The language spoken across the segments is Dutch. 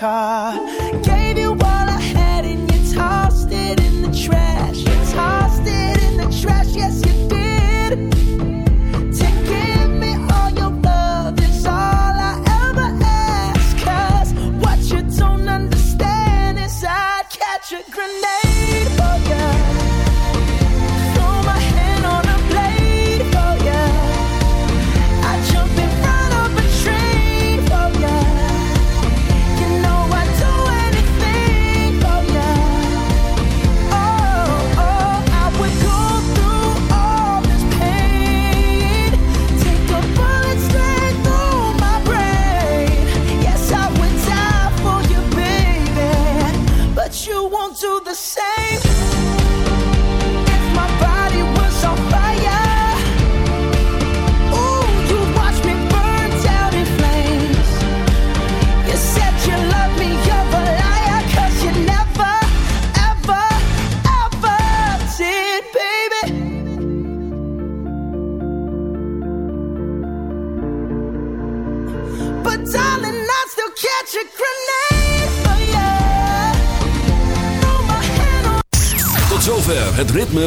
car.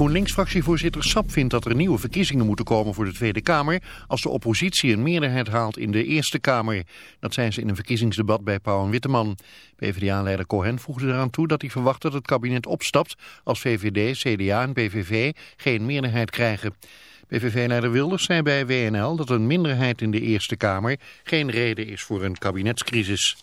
GroenLinks-fractievoorzitter Sap vindt dat er nieuwe verkiezingen moeten komen voor de Tweede Kamer... als de oppositie een meerderheid haalt in de Eerste Kamer. Dat zei ze in een verkiezingsdebat bij Pauw en Witteman. PvdA-leider Cohen voegde eraan toe dat hij verwacht dat het kabinet opstapt... als VVD, CDA en PVV geen meerderheid krijgen. PVV-leider Wilders zei bij WNL dat een minderheid in de Eerste Kamer... geen reden is voor een kabinetscrisis.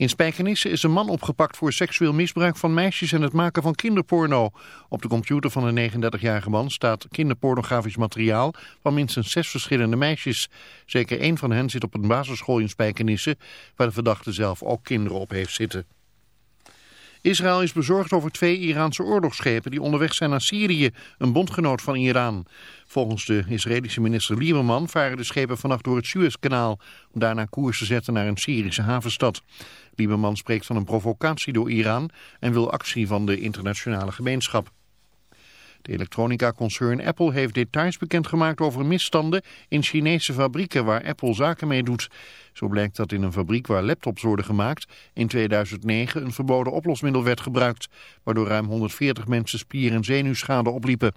In Spijkenisse is een man opgepakt voor seksueel misbruik van meisjes en het maken van kinderporno. Op de computer van een 39-jarige man staat kinderpornografisch materiaal van minstens zes verschillende meisjes. Zeker één van hen zit op een basisschool in Spijkenisse, waar de verdachte zelf ook kinderen op heeft zitten. Israël is bezorgd over twee Iraanse oorlogsschepen die onderweg zijn naar Syrië, een bondgenoot van Iran. Volgens de Israëlische minister Lieberman varen de schepen vannacht door het Suezkanaal om daarna koers te zetten naar een Syrische havenstad. Lieberman spreekt van een provocatie door Iran en wil actie van de internationale gemeenschap. De elektronica-concern Apple heeft details bekendgemaakt over misstanden in Chinese fabrieken waar Apple zaken mee doet. Zo blijkt dat in een fabriek waar laptops worden gemaakt in 2009 een verboden oplosmiddel werd gebruikt, waardoor ruim 140 mensen spier- en zenuwschade opliepen.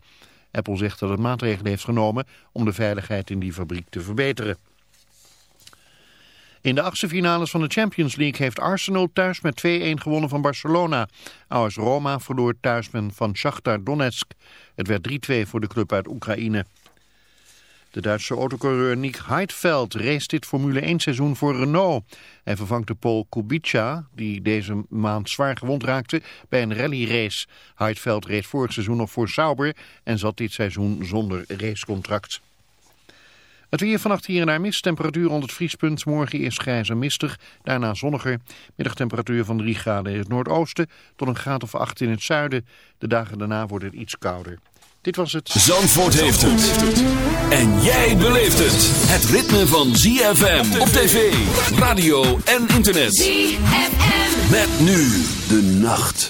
Apple zegt dat het maatregelen heeft genomen om de veiligheid in die fabriek te verbeteren. In de achtste finales van de Champions League heeft Arsenal thuis met 2-1 gewonnen van Barcelona. AS Roma verloor thuis van Shakhtar Donetsk. Het werd 3-2 voor de club uit Oekraïne. De Duitse autocoureur Nick Heidfeld race dit Formule 1 seizoen voor Renault. Hij vervangt de Pool Kubica, die deze maand zwaar gewond raakte bij een rallyrace. Heidfeld reed vorig seizoen nog voor Sauber en zat dit seizoen zonder racecontract. Het weer vannacht hier en daar mist. Temperatuur rond het vriespunt. Morgen eerst grijs en mistig. Daarna zonniger. Middagtemperatuur van 3 graden in het noordoosten. Tot een graad of 8 in het zuiden. De dagen daarna wordt het iets kouder. Dit was het. Zandvoort heeft het. En jij beleeft het. Het ritme van ZFM op tv, radio en internet. ZFM. Met nu de nacht.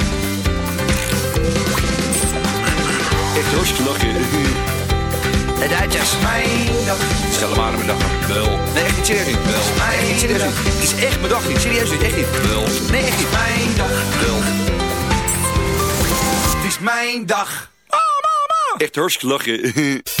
Echt lachen. De Duitsers. Mijn dag. Stel hem aan mijn dag. Wel. Nee, echt niet serieus niet. Wel. Nee, niet serieus niet. Het is echt mijn dag niet. Serieus niet. Echt niet. Wel. Nee, echt niet. Mijn dag. Wel. Het is mijn dag. Echt hartstikke lachen.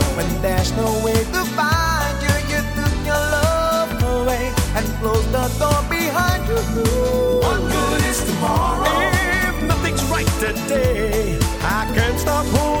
when there's no way to find you. You took your love away and closed the door behind you. What good is tomorrow if nothing's right today? I can't stop holding.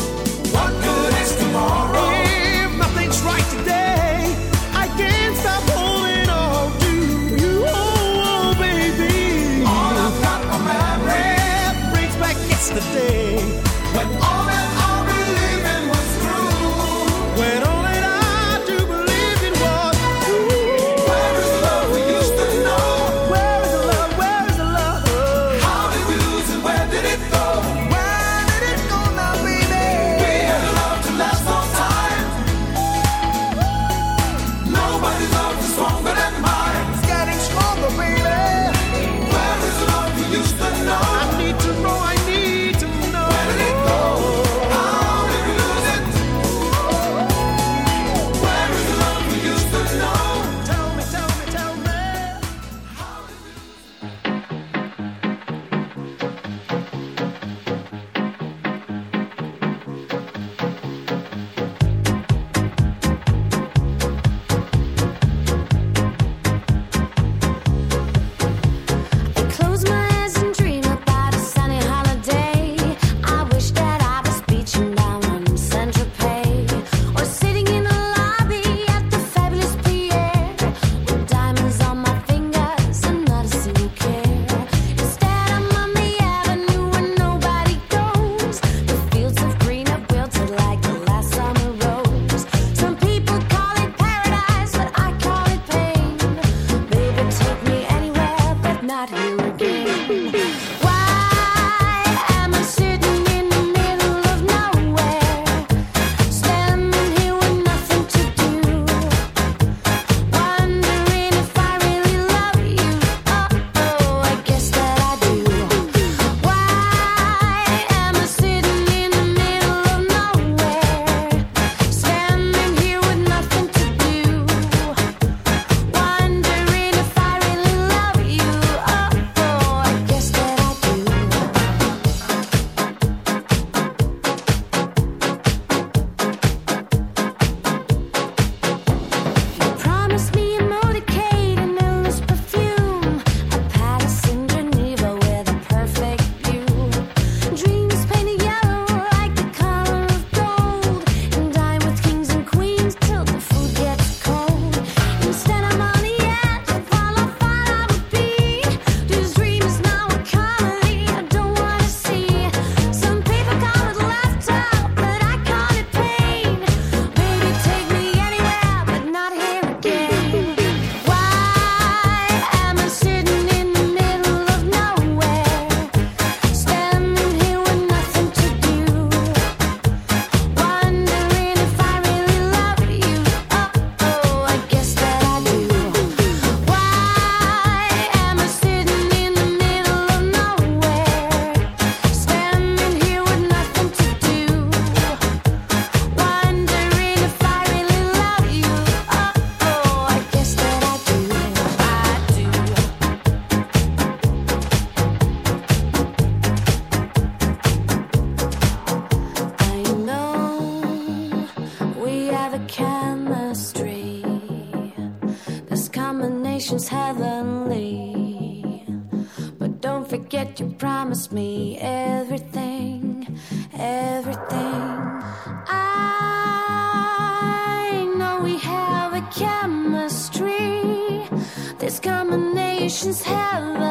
me everything, everything. I know we have a chemistry. This combination's heaven.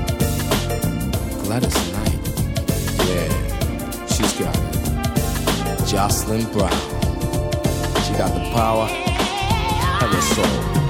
Gladys Knight, yeah, she's got it. Jocelyn Brown, she got the power and the soul.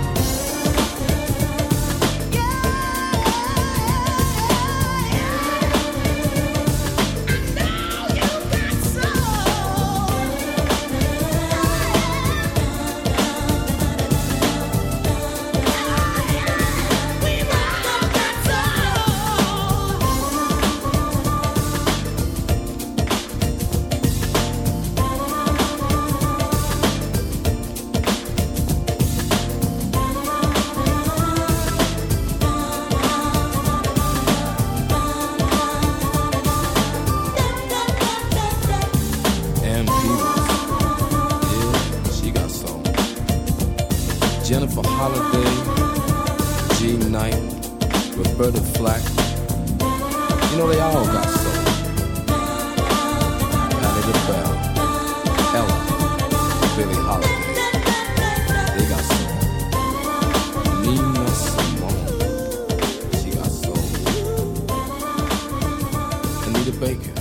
The Baker.